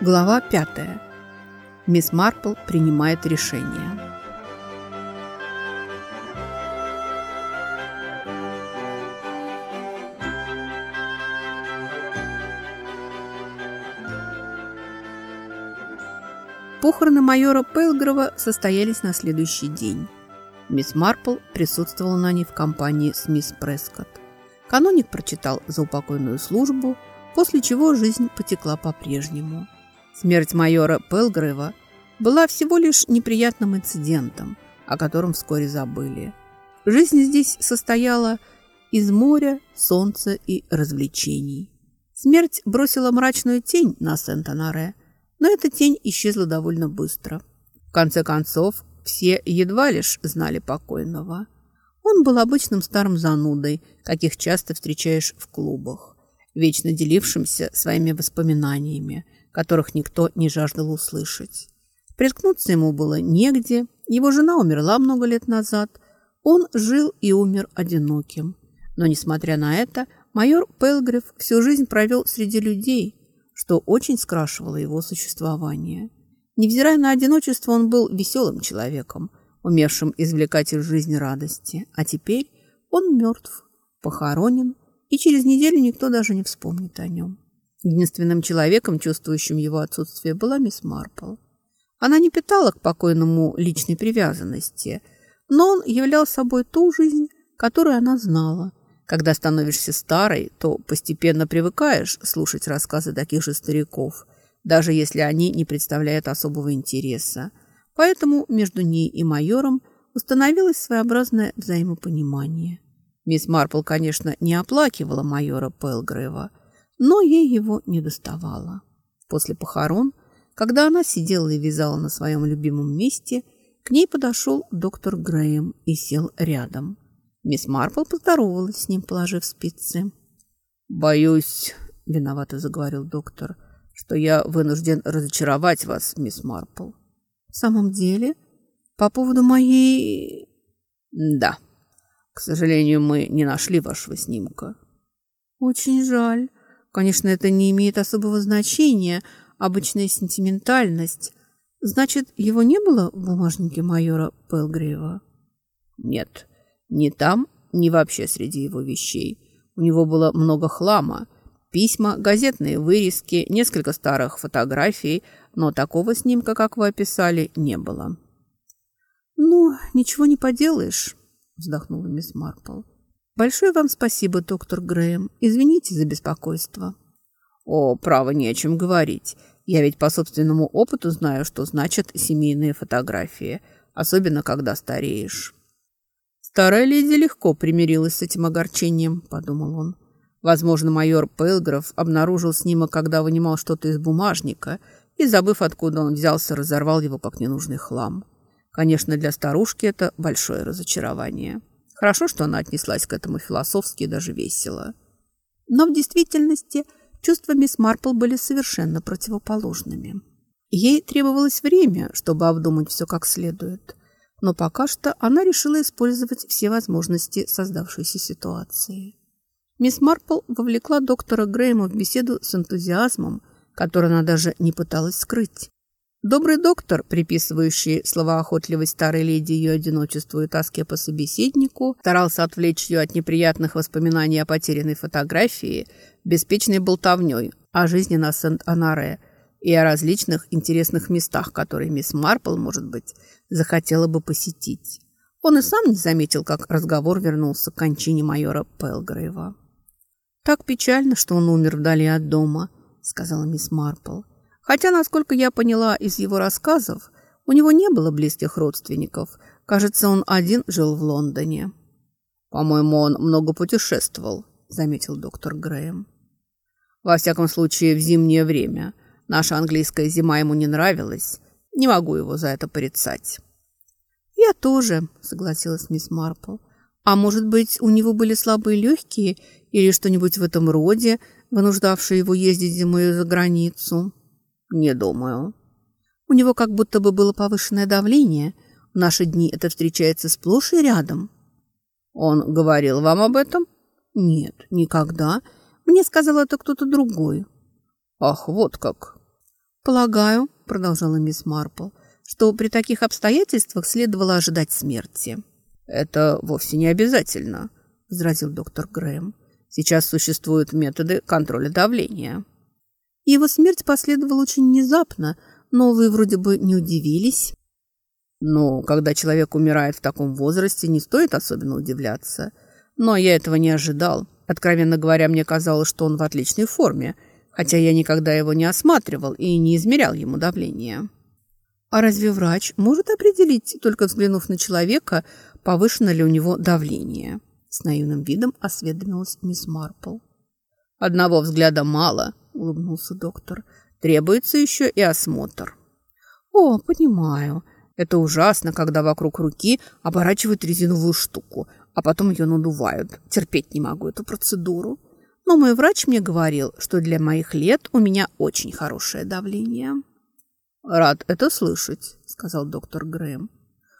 Глава 5. Мисс Марпл принимает решение. Похороны майора Пелгрова состоялись на следующий день. Мисс Марпл присутствовала на них в компании с мисс Прескотт. Каноник прочитал заупокойную службу, после чего жизнь потекла по-прежнему – Смерть майора Пелгрэва была всего лишь неприятным инцидентом, о котором вскоре забыли. Жизнь здесь состояла из моря, солнца и развлечений. Смерть бросила мрачную тень на Сент-Анаре, но эта тень исчезла довольно быстро. В конце концов, все едва лишь знали покойного. Он был обычным старым занудой, каких часто встречаешь в клубах, вечно делившимся своими воспоминаниями – которых никто не жаждал услышать. Приткнуться ему было негде, его жена умерла много лет назад, он жил и умер одиноким. Но, несмотря на это, майор Пелгриф всю жизнь провел среди людей, что очень скрашивало его существование. Невзирая на одиночество, он был веселым человеком, умевшим извлекать из жизни радости. А теперь он мертв, похоронен, и через неделю никто даже не вспомнит о нем. Единственным человеком, чувствующим его отсутствие, была мисс Марпл. Она не питала к покойному личной привязанности, но он являл собой ту жизнь, которую она знала. Когда становишься старой, то постепенно привыкаешь слушать рассказы таких же стариков, даже если они не представляют особого интереса. Поэтому между ней и майором установилось своеобразное взаимопонимание. Мисс Марпл, конечно, не оплакивала майора Пелгрейва, но ей его не доставало. После похорон, когда она сидела и вязала на своем любимом месте, к ней подошел доктор Грэем и сел рядом. Мисс Марпл поздоровалась с ним, положив спицы. «Боюсь», — виновато заговорил доктор, — «что я вынужден разочаровать вас, мисс Марпл». «В самом деле? По поводу моей...» «Да. К сожалению, мы не нашли вашего снимка». «Очень жаль. Конечно, это не имеет особого значения, обычная сентиментальность. Значит, его не было в бумажнике майора Пелгреева? Нет, ни там, ни вообще среди его вещей. У него было много хлама. Письма, газетные вырезки, несколько старых фотографий, но такого снимка, как вы описали, не было. «Ну, ничего не поделаешь», — вздохнула мисс Марпл. Большое вам спасибо, доктор Грэем. Извините за беспокойство. О, право, не о чем говорить. Я ведь по собственному опыту знаю, что значат семейные фотографии, особенно когда стареешь. Старая леди легко примирилась с этим огорчением, подумал он. Возможно, майор Пелгров обнаружил снимок, когда вынимал что-то из бумажника, и, забыв, откуда он взялся, разорвал его как ненужный хлам. Конечно, для старушки это большое разочарование. Хорошо, что она отнеслась к этому философски и даже весело. Но в действительности чувства мисс Марпл были совершенно противоположными. Ей требовалось время, чтобы обдумать все как следует. Но пока что она решила использовать все возможности создавшейся ситуации. Мисс Марпл вовлекла доктора Грейма в беседу с энтузиазмом, который она даже не пыталась скрыть. Добрый доктор, приписывающий словоохотливость старой леди ее одиночеству и тоске по собеседнику, старался отвлечь ее от неприятных воспоминаний о потерянной фотографии беспечной болтовней о жизни на Сент-Анаре и о различных интересных местах, которые мисс Марпл, может быть, захотела бы посетить. Он и сам не заметил, как разговор вернулся к кончине майора Пелгрейва. «Так печально, что он умер вдали от дома», — сказала мисс Марпл. Хотя, насколько я поняла из его рассказов, у него не было близких родственников. Кажется, он один жил в Лондоне. «По-моему, он много путешествовал», — заметил доктор Грэем. «Во всяком случае, в зимнее время. Наша английская зима ему не нравилась. Не могу его за это порицать». «Я тоже», — согласилась мисс Марпл. «А может быть, у него были слабые легкие или что-нибудь в этом роде, вынуждавшее его ездить зимой за границу?» «Не думаю». У него как будто бы было повышенное давление. В наши дни это встречается сплошь и рядом. Он говорил вам об этом? Нет, никогда. Мне сказал это кто-то другой. Ах, вот как. «Полагаю», — продолжала мисс Марпл, «что при таких обстоятельствах следовало ожидать смерти». «Это вовсе не обязательно», — возразил доктор Грэм. «Сейчас существуют методы контроля давления». Его смерть последовала очень внезапно, но вы вроде бы не удивились. Ну, когда человек умирает в таком возрасте, не стоит особенно удивляться. Но я этого не ожидал. Откровенно говоря, мне казалось, что он в отличной форме, хотя я никогда его не осматривал и не измерял ему давление. А разве врач может определить, только взглянув на человека, повышено ли у него давление? С наивным видом осведомилась мисс Марпл. «Одного взгляда мало», — улыбнулся доктор. «Требуется еще и осмотр». «О, понимаю. Это ужасно, когда вокруг руки оборачивают резиновую штуку, а потом ее надувают. Терпеть не могу эту процедуру. Но мой врач мне говорил, что для моих лет у меня очень хорошее давление. «Рад это слышать», — сказал доктор Грэм.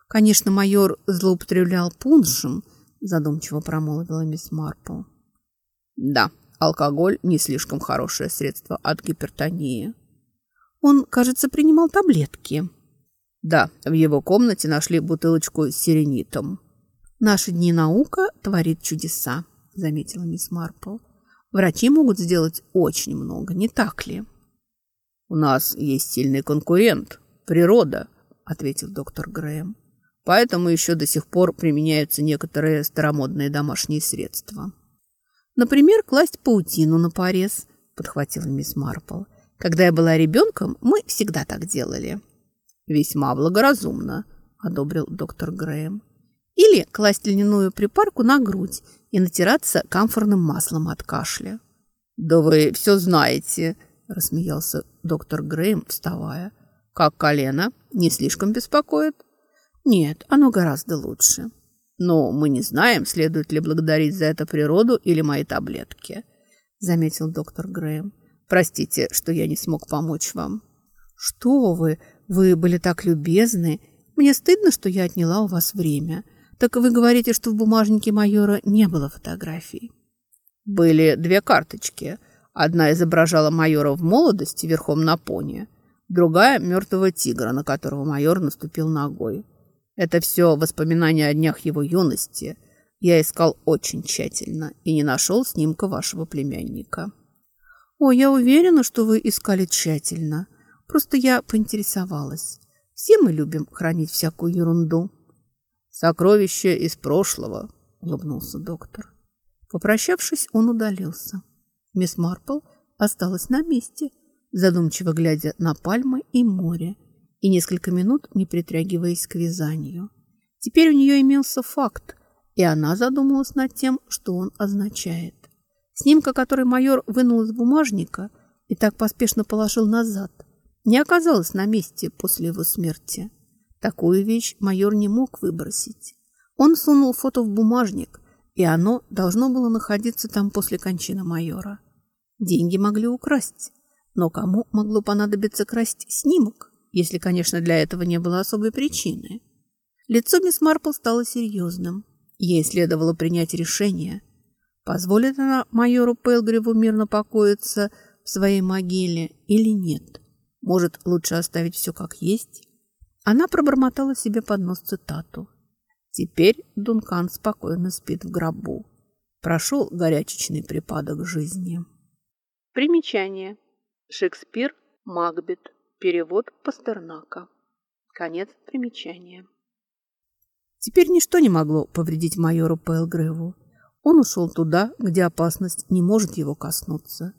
«Конечно, майор злоупотреблял пуншем», — задумчиво промолвила мисс Марпл. «Да, алкоголь не слишком хорошее средство от гипертонии». «Он, кажется, принимал таблетки», да, в его комнате нашли бутылочку с сиренитом. «Наши дни наука творит чудеса», — заметила мисс Марпл. «Врачи могут сделать очень много, не так ли?» «У нас есть сильный конкурент — природа», — ответил доктор Грэм. «Поэтому еще до сих пор применяются некоторые старомодные домашние средства». «Например, класть паутину на порез», — подхватила мисс Марпл. «Когда я была ребенком, мы всегда так делали». «Весьма благоразумно», — одобрил доктор Грэм. «Или класть льняную припарку на грудь и натираться камфорным маслом от кашля». «Да вы все знаете», — рассмеялся доктор Грэм, вставая. «Как колено? Не слишком беспокоит?» «Нет, оно гораздо лучше». «Но мы не знаем, следует ли благодарить за это природу или мои таблетки», — заметил доктор Грэм. «Простите, что я не смог помочь вам». «Что вы? Вы были так любезны. Мне стыдно, что я отняла у вас время. Так вы говорите, что в бумажнике майора не было фотографий. Были две карточки. Одна изображала майора в молодости верхом на пони, другая – мертвого тигра, на которого майор наступил ногой. Это все воспоминания о днях его юности. Я искал очень тщательно и не нашел снимка вашего племянника. О, я уверена, что вы искали тщательно. Просто я поинтересовалась. Все мы любим хранить всякую ерунду. Сокровище из прошлого, улыбнулся доктор. Попрощавшись, он удалился. Мисс Марпл осталась на месте, задумчиво глядя на пальмы и море, и несколько минут не притрагиваясь к вязанию. Теперь у нее имелся факт, и она задумалась над тем, что он означает. Снимка, который майор вынул из бумажника и так поспешно положил назад, не оказалась на месте после его смерти. Такую вещь майор не мог выбросить. Он сунул фото в бумажник, и оно должно было находиться там после кончины майора. Деньги могли украсть, но кому могло понадобиться красть снимок, если, конечно, для этого не было особой причины? Лицо мисс Марпл стало серьезным. Ей следовало принять решение. Позволит она майору Пелгриву мирно покоиться в своей могиле или нет? Может, лучше оставить все как есть? Она пробормотала себе под нос цитату. Теперь Дункан спокойно спит в гробу. Прошел горячечный припадок жизни. Примечание. Шекспир, Макбет. Перевод Пастернака. Конец примечания. Теперь ничто не могло повредить майору Пэлгреву. Он ушел туда, где опасность не может его коснуться.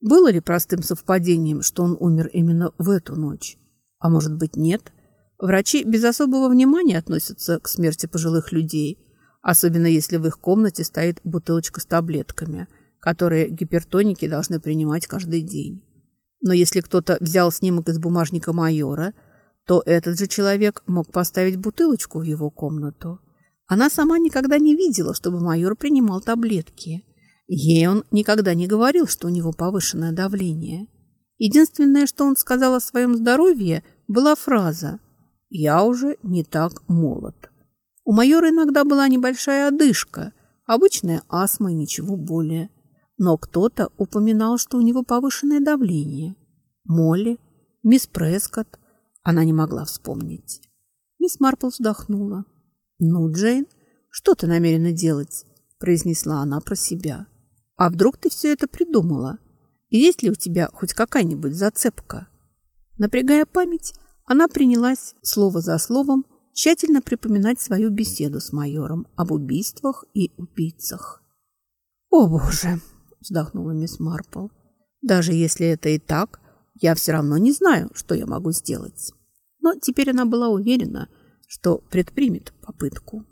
Было ли простым совпадением, что он умер именно в эту ночь? А может быть, нет? Врачи без особого внимания относятся к смерти пожилых людей, особенно если в их комнате стоит бутылочка с таблетками, которые гипертоники должны принимать каждый день. Но если кто-то взял снимок из бумажника майора, то этот же человек мог поставить бутылочку в его комнату. Она сама никогда не видела, чтобы майор принимал таблетки. Ей он никогда не говорил, что у него повышенное давление. Единственное, что он сказал о своем здоровье, была фраза «Я уже не так молод». У майора иногда была небольшая одышка, обычная астма и ничего более. Но кто-то упоминал, что у него повышенное давление. Молли? Мисс Прескотт? Она не могла вспомнить. Мисс Марпл вздохнула. «Ну, Джейн, что ты намерена делать?» произнесла она про себя. «А вдруг ты все это придумала? Есть ли у тебя хоть какая-нибудь зацепка?» Напрягая память, она принялась слово за словом тщательно припоминать свою беседу с майором об убийствах и убийцах. «О, Боже!» – вздохнула мисс Марпл. «Даже если это и так, я все равно не знаю, что я могу сделать». Но теперь она была уверена, что предпримет попытку.